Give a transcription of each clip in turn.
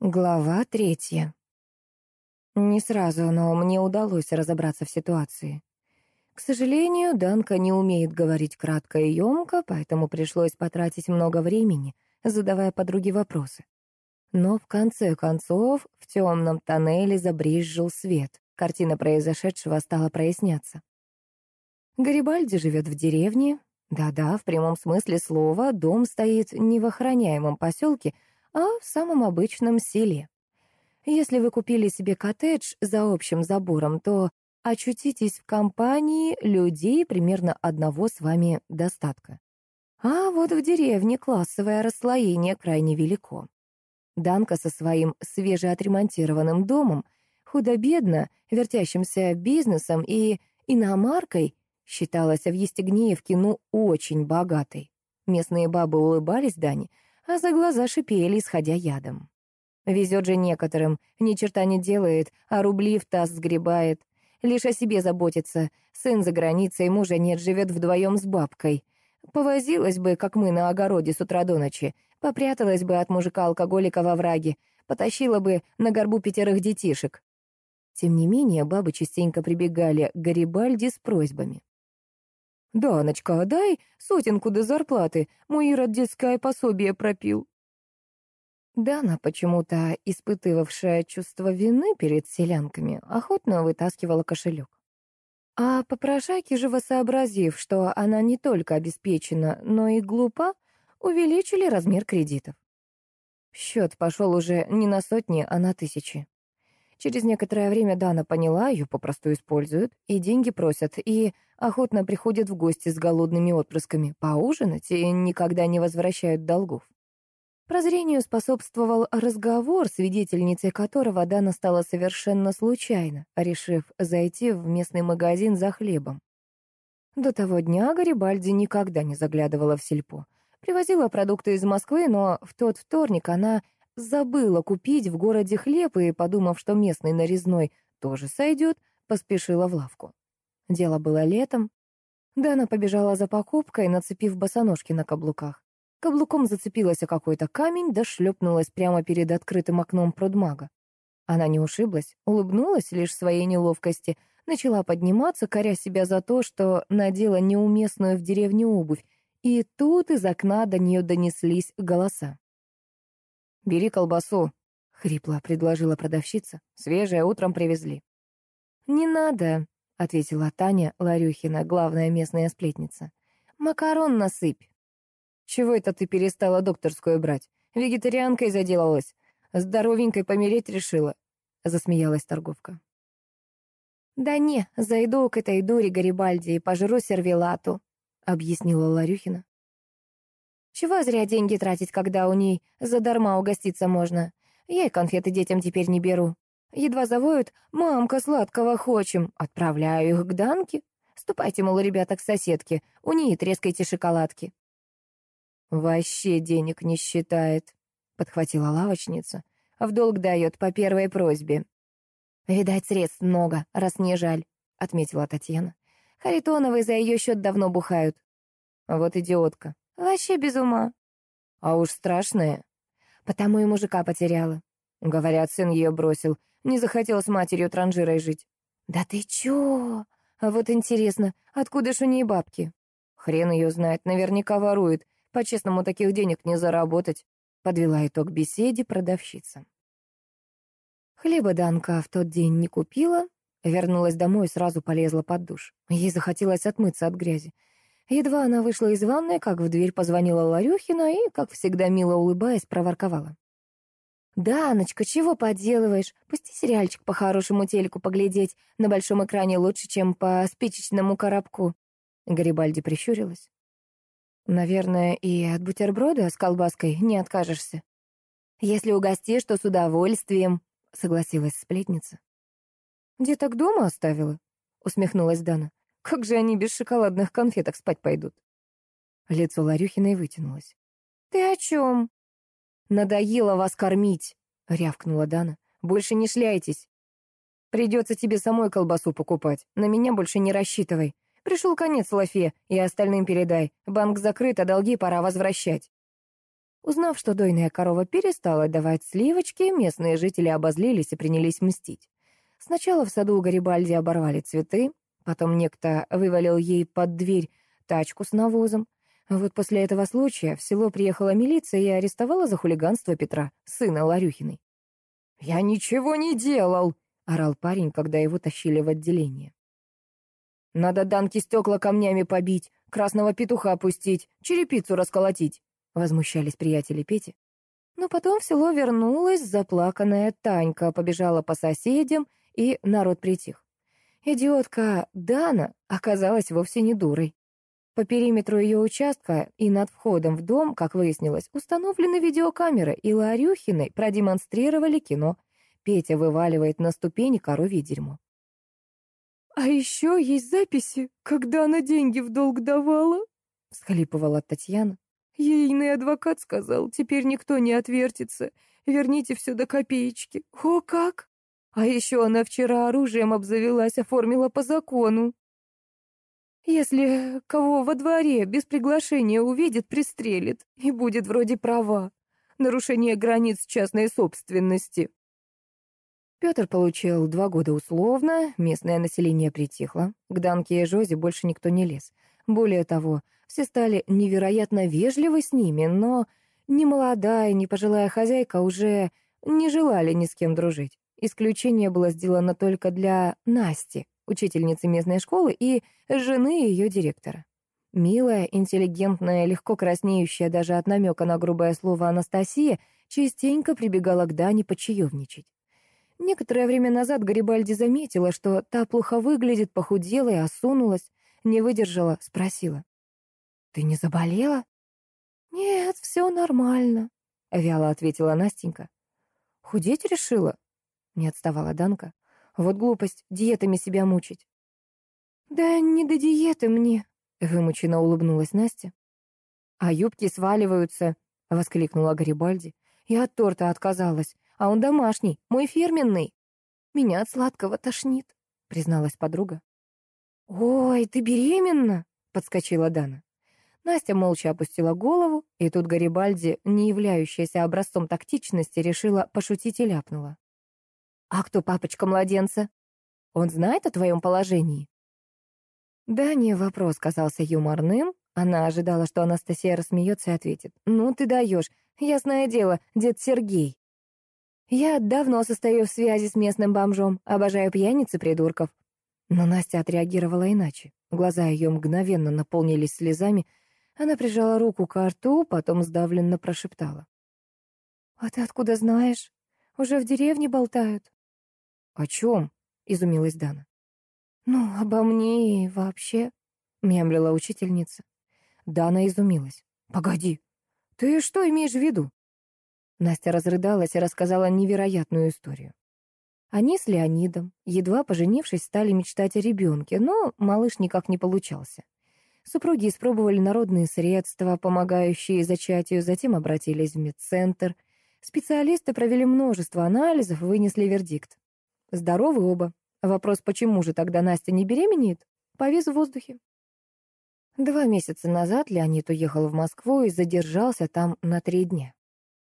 Глава третья. Не сразу, но мне удалось разобраться в ситуации. К сожалению, Данка не умеет говорить кратко и емко, поэтому пришлось потратить много времени, задавая подруге вопросы. Но в конце концов в темном тоннеле забрезжил свет. Картина произошедшего стала проясняться. Гарибальди живет в деревне. Да-да, в прямом смысле слова, дом стоит не в охраняемом поселке, а в самом обычном селе. Если вы купили себе коттедж за общим забором, то очутитесь в компании людей примерно одного с вами достатка. А вот в деревне классовое расслоение крайне велико. Данка со своим свежеотремонтированным домом, худо-бедно вертящимся бизнесом и иномаркой считалась в Естегнеевке ну очень богатой. Местные бабы улыбались Дане, а за глаза шипели, исходя ядом. Везет же некоторым, ни черта не делает, а рубли в таз сгребает. Лишь о себе заботится. Сын за границей, мужа нет, живет вдвоем с бабкой. Повозилась бы, как мы на огороде с утра до ночи. Попряталась бы от мужика-алкоголика во враге. Потащила бы на горбу пятерых детишек. Тем не менее, бабы частенько прибегали к Гарибальди с просьбами. «Даночка, дай сотенку до зарплаты, мой Ирод детское пособие пропил». Дана, почему-то испытывавшая чувство вины перед селянками, охотно вытаскивала кошелек. А попрошайки, живо сообразив, что она не только обеспечена, но и глупа, увеличили размер кредитов. Счет пошел уже не на сотни, а на тысячи. Через некоторое время Дана поняла, ее попросту используют, и деньги просят, и охотно приходят в гости с голодными отпрысками поужинать и никогда не возвращают долгов. Прозрению способствовал разговор, свидетельницей которого Дана стала совершенно случайно, решив зайти в местный магазин за хлебом. До того дня Гарибальди никогда не заглядывала в сельпо. Привозила продукты из Москвы, но в тот вторник она Забыла купить в городе хлеб и, подумав, что местный нарезной тоже сойдет, поспешила в лавку. Дело было летом. Дана побежала за покупкой, нацепив босоножки на каблуках. Каблуком зацепилась о какой-то камень, да шлепнулась прямо перед открытым окном продмага. Она не ушиблась, улыбнулась лишь своей неловкости, начала подниматься, коря себя за то, что надела неуместную в деревне обувь, и тут из окна до нее донеслись голоса. «Бери колбасу», — хрипло предложила продавщица. «Свежая, утром привезли». «Не надо», — ответила Таня Ларюхина, главная местная сплетница. «Макарон насыпь». «Чего это ты перестала докторскую брать? Вегетарианкой заделалась. Здоровенькой помереть решила», — засмеялась торговка. «Да не, зайду к этой дуре Гарибальди и пожру сервелату», — объяснила Ларюхина. Чего зря деньги тратить, когда у ней задарма угоститься можно? Я и конфеты детям теперь не беру. Едва завоют «Мамка, сладкого хочем!» Отправляю их к Данке. Ступайте, мол, ребята, к соседке, у нее трескайте шоколадки. «Вообще денег не считает», — подхватила лавочница. «В долг дает по первой просьбе». «Видать, средств много, раз не жаль», — отметила Татьяна. «Харитоновы за ее счет давно бухают». «Вот идиотка», Вообще без ума. А уж страшная. Потому и мужика потеряла. Говорят, сын ее бросил. Не захотел с матерью транжирой жить. Да ты чё? А вот интересно, откуда ж у ней бабки? Хрен ее знает, наверняка ворует. По-честному таких денег не заработать. Подвела итог беседе продавщица. Хлеба Данка в тот день не купила, вернулась домой и сразу полезла под душ. Ей захотелось отмыться от грязи. Едва она вышла из ванной, как в дверь позвонила Ларюхина и, как всегда мило улыбаясь, проворковала. «Даночка, чего поделываешь? Пусти сериальчик по хорошему телеку поглядеть. На большом экране лучше, чем по спичечному коробку». Гарибальди прищурилась. «Наверное, и от бутерброда с колбаской не откажешься». «Если угостишь, то с удовольствием», — согласилась сплетница. «Деток дома оставила?» — усмехнулась Дана. Как же они без шоколадных конфеток спать пойдут? Лицо Ларюхиной вытянулось. «Ты о чем?» «Надоело вас кормить», — рявкнула Дана. «Больше не шляйтесь. Придется тебе самой колбасу покупать. На меня больше не рассчитывай. Пришел конец Лафе, и остальным передай. Банк закрыт, а долги пора возвращать». Узнав, что дойная корова перестала давать сливочки, местные жители обозлились и принялись мстить. Сначала в саду у Гарибальди оборвали цветы, потом некто вывалил ей под дверь тачку с навозом. Вот после этого случая в село приехала милиция и арестовала за хулиганство Петра, сына Ларюхиной. «Я ничего не делал!» — орал парень, когда его тащили в отделение. «Надо Данке стекла камнями побить, красного петуха опустить, черепицу расколотить», — возмущались приятели Пети. Но потом в село вернулась заплаканная Танька, побежала по соседям, и народ притих. Идиотка Дана оказалась вовсе не дурой. По периметру ее участка и над входом в дом, как выяснилось, установлены видеокамеры, и Ларюхиной продемонстрировали кино. Петя вываливает на ступени коровье дерьмо. «А еще есть записи, когда она деньги в долг давала», — всхлипывала Татьяна. Ейный адвокат сказал, теперь никто не отвертится. Верните все до копеечки. О, как! А еще она вчера оружием обзавелась, оформила по закону. Если кого во дворе без приглашения увидит, пристрелит, и будет вроде права. Нарушение границ частной собственности. Петр получил два года условно, местное население притихло. К Данке и Жозе больше никто не лез. Более того, все стали невероятно вежливы с ними, но ни молодая, ни пожилая хозяйка уже не желали ни с кем дружить. Исключение было сделано только для Насти, учительницы местной школы и жены ее директора. Милая, интеллигентная, легко краснеющая даже от намека на грубое слово Анастасия частенько прибегала к Дане почаевничать. Некоторое время назад Гарибальди заметила, что та плохо выглядит, похудела и осунулась, не выдержала, спросила. «Ты не заболела?» «Нет, все нормально», — вяло ответила Настенька. «Худеть решила?» — не отставала Данка. Вот глупость, диетами себя мучить. «Да не до диеты мне», — вымученно улыбнулась Настя. «А юбки сваливаются», — воскликнула Гарибальди. «Я от торта отказалась, а он домашний, мой фирменный». «Меня от сладкого тошнит», — призналась подруга. «Ой, ты беременна?» — подскочила Дана. Настя молча опустила голову, и тут Гарибальди, не являющаяся образцом тактичности, решила пошутить и ляпнула. «А кто папочка младенца? Он знает о твоем положении?» Да, не вопрос казался юморным. Она ожидала, что Анастасия рассмеется и ответит. «Ну ты даешь. Ясное дело, дед Сергей». «Я давно состою в связи с местным бомжом, обожаю пьяниц и придурков». Но Настя отреагировала иначе. Глаза ее мгновенно наполнились слезами. Она прижала руку к рту, потом сдавленно прошептала. «А ты откуда знаешь? Уже в деревне болтают?» «О чем?» — изумилась Дана. «Ну, обо мне и вообще», — мямлила учительница. Дана изумилась. «Погоди, ты что имеешь в виду?» Настя разрыдалась и рассказала невероятную историю. Они с Леонидом, едва поженившись, стали мечтать о ребенке, но малыш никак не получался. Супруги испробовали народные средства, помогающие зачатию, затем обратились в медцентр. Специалисты провели множество анализов и вынесли вердикт. Здоровы оба. Вопрос, почему же тогда Настя не беременеет, повис в воздухе. Два месяца назад Леонид уехал в Москву и задержался там на три дня.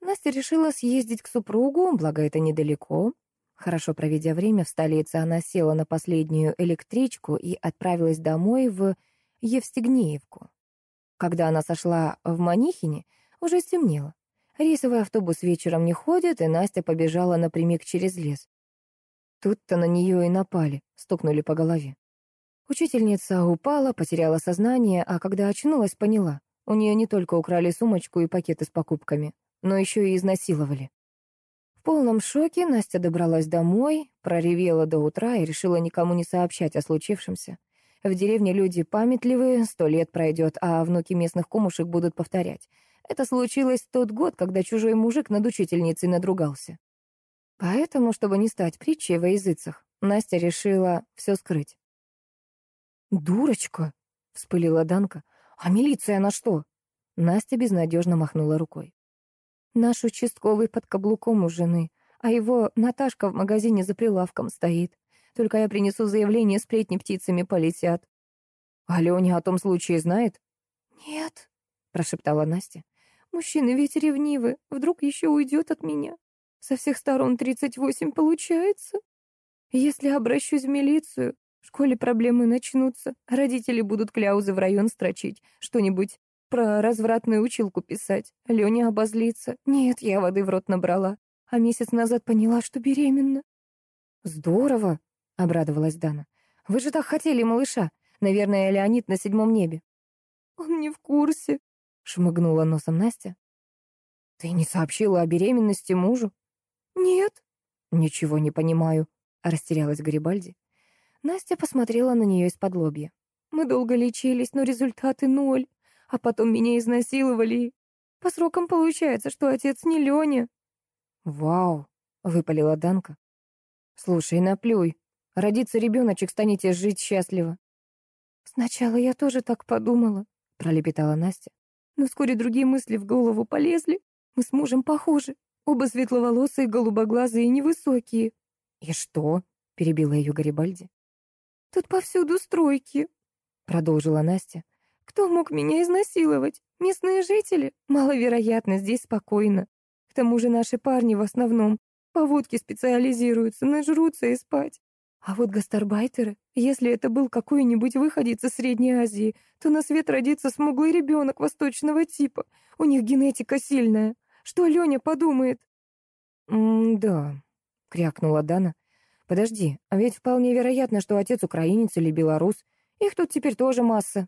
Настя решила съездить к супругу, благо это недалеко. Хорошо проведя время в столице, она села на последнюю электричку и отправилась домой в Евстигнеевку. Когда она сошла в Манихине, уже стемнело. Рейсовый автобус вечером не ходит, и Настя побежала напрямик через лес. Тут-то на нее и напали, стукнули по голове. Учительница упала, потеряла сознание, а когда очнулась, поняла. У нее не только украли сумочку и пакеты с покупками, но еще и изнасиловали. В полном шоке Настя добралась домой, проревела до утра и решила никому не сообщать о случившемся. В деревне люди памятливые, сто лет пройдет, а внуки местных кумушек будут повторять. Это случилось тот год, когда чужой мужик над учительницей надругался. Поэтому, чтобы не стать притчей во языцах, Настя решила все скрыть. «Дурочка!» — вспылила Данка. «А милиция на что?» Настя безнадежно махнула рукой. «Наш участковый под каблуком у жены, а его Наташка в магазине за прилавком стоит. Только я принесу заявление, сплетни птицами полетят». «А Леня о том случае знает?» «Нет», — прошептала Настя. Мужчины ведь ревнивы, вдруг еще уйдет от меня. Со всех сторон тридцать восемь получается. Если обращусь в милицию, в школе проблемы начнутся. Родители будут кляузы в район строчить, что-нибудь про развратную училку писать. Леня обозлится. Нет, я воды в рот набрала. А месяц назад поняла, что беременна. Здорово, обрадовалась Дана. Вы же так хотели малыша. Наверное, Леонид на седьмом небе. Он не в курсе, шмыгнула носом Настя. Ты не сообщила о беременности мужу? Нет. Ничего не понимаю, растерялась Гарибальди. Настя посмотрела на нее из-под лобья. Мы долго лечились, но результаты ноль. А потом меня изнасиловали. По срокам получается, что отец не Леня. Вау, выпалила Данка. Слушай, наплюй. Родится ребеночек, станете жить счастливо. Сначала я тоже так подумала, пролепетала Настя. Но вскоре другие мысли в голову полезли. Мы с мужем похожи. Оба светловолосые, голубоглазые и невысокие. И что? перебила ее Гарибальди. Тут повсюду стройки, продолжила Настя. Кто мог меня изнасиловать? Местные жители? Маловероятно, здесь спокойно. К тому же наши парни в основном по водке специализируются, нажрутся и спать. А вот гастарбайтеры, если это был какой-нибудь выходец из Средней Азии, то на свет родится смуглый ребенок восточного типа. У них генетика сильная. Что Леня подумает? «М-да», — крякнула Дана. «Подожди, а ведь вполне вероятно, что отец украинец или белорус. Их тут теперь тоже масса».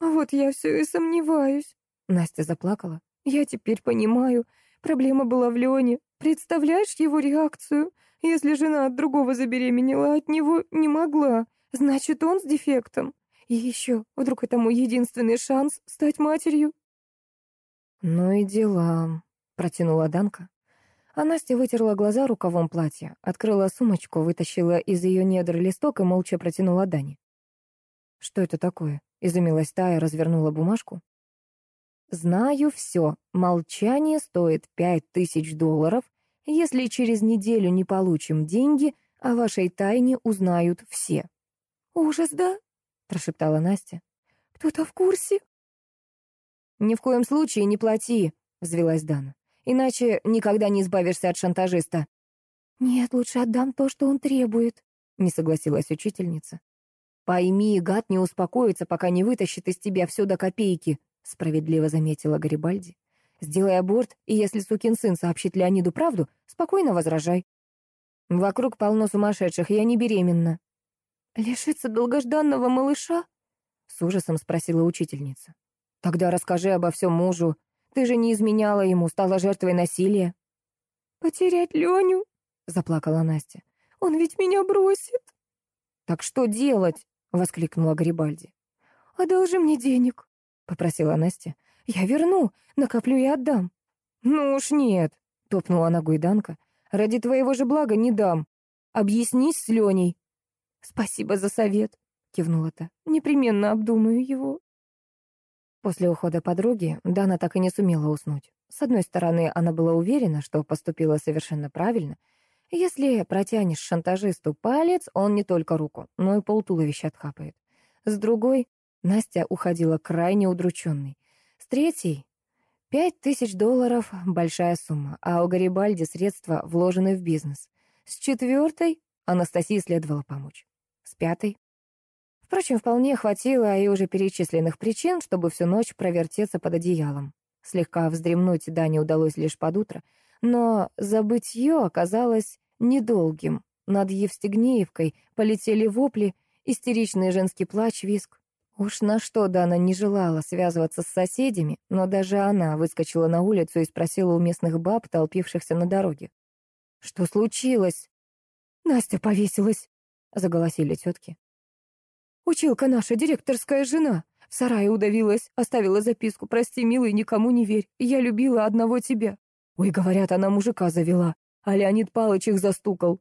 «А вот я все и сомневаюсь», — Настя заплакала. «Я теперь понимаю. Проблема была в Лене. Представляешь его реакцию? Если жена от другого забеременела, от него не могла. Значит, он с дефектом. И еще, вдруг это мой единственный шанс стать матерью? «Ну и дела», — протянула Данка. А Настя вытерла глаза рукавом платья, открыла сумочку, вытащила из ее недр листок и молча протянула Дане. «Что это такое?» — изумилась та и развернула бумажку. «Знаю все. Молчание стоит пять тысяч долларов, если через неделю не получим деньги, о вашей тайне узнают все». «Ужас, да?» — прошептала Настя. «Кто-то в курсе?» «Ни в коем случае не плати», — взвелась Дана. «Иначе никогда не избавишься от шантажиста». «Нет, лучше отдам то, что он требует», — не согласилась учительница. «Пойми, гад не успокоится, пока не вытащит из тебя все до копейки», — справедливо заметила Гарибальди. Сделай аборт, и если сукин сын сообщит Леониду правду, спокойно возражай. Вокруг полно сумасшедших, я не беременна. Лишиться долгожданного малыша? С ужасом спросила учительница. Тогда расскажи обо всем мужу. Ты же не изменяла ему, стала жертвой насилия. Потерять Леню? Заплакала Настя. Он ведь меня бросит. Так что делать? Воскликнула Гарибальди. «Одолжи мне денег», — попросила Настя. Я верну, накоплю и отдам. Ну уж нет, топнула ногой Данка. Ради твоего же блага не дам. Объяснись с Леней. Спасибо за совет, кивнула та. Непременно обдумаю его. После ухода подруги Дана так и не сумела уснуть. С одной стороны, она была уверена, что поступила совершенно правильно. Если протянешь шантажисту палец, он не только руку, но и полтуловища отхапает. С другой, Настя уходила крайне удрученной. С третьей — пять тысяч долларов — большая сумма, а у Гарибальди средства вложены в бизнес. С четвертой Анастасии следовало помочь. С пятой. Впрочем, вполне хватило и уже перечисленных причин, чтобы всю ночь провертеться под одеялом. Слегка вздремнуть Дане удалось лишь под утро, но забытье оказалось недолгим. Над Евстигнеевкой полетели вопли, истеричный женский плач, виск. Уж на что Дана не желала связываться с соседями, но даже она выскочила на улицу и спросила у местных баб, толпившихся на дороге. «Что случилось?» «Настя повесилась», — заголосили тетки. «Училка наша, директорская жена. В сарае удавилась, оставила записку. Прости, милый, никому не верь. Я любила одного тебя. Ой, говорят, она мужика завела, а Леонид Палыч их застукал.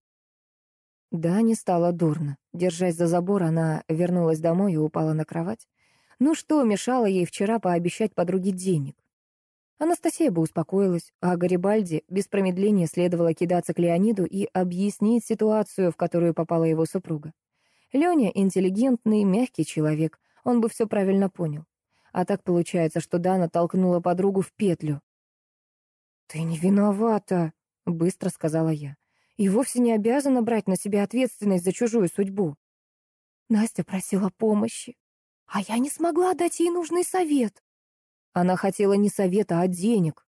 Да, не стало дурно. Держась за забор, она вернулась домой и упала на кровать. Ну что мешало ей вчера пообещать подруге денег? Анастасия бы успокоилась, а Гарибальди без промедления следовало кидаться к Леониду и объяснить ситуацию, в которую попала его супруга. Леня — интеллигентный, мягкий человек, он бы все правильно понял. А так получается, что Дана толкнула подругу в петлю. «Ты не виновата», — быстро сказала я. «И вовсе не обязана брать на себя ответственность за чужую судьбу». Настя просила помощи, а я не смогла дать ей нужный совет. Она хотела не совета, а денег.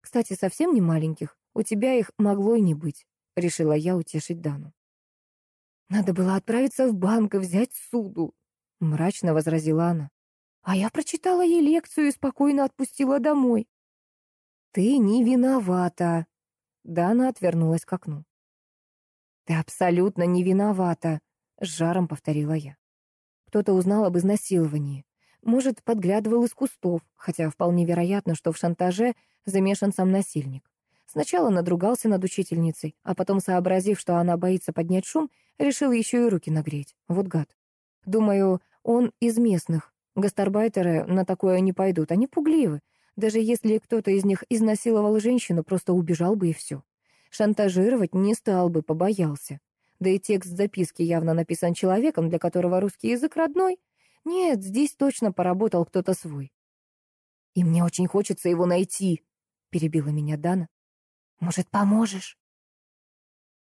Кстати, совсем не маленьких. У тебя их могло и не быть, — решила я утешить Дану. Надо было отправиться в банк и взять суду, — мрачно возразила она. А я прочитала ей лекцию и спокойно отпустила домой. «Ты не виновата!» Дана отвернулась к окну. «Ты абсолютно не виновата!» — с жаром повторила я. Кто-то узнал об изнасиловании. Может, подглядывал из кустов, хотя вполне вероятно, что в шантаже замешан сам насильник. Сначала надругался над учительницей, а потом, сообразив, что она боится поднять шум, решил еще и руки нагреть. Вот гад. Думаю, он из местных. Гастарбайтеры на такое не пойдут, они пугливы. Даже если кто-то из них изнасиловал женщину, просто убежал бы и все. Шантажировать не стал бы, побоялся. Да и текст записки явно написан человеком, для которого русский язык родной. Нет, здесь точно поработал кто-то свой. «И мне очень хочется его найти», — перебила меня Дана. «Может, поможешь?»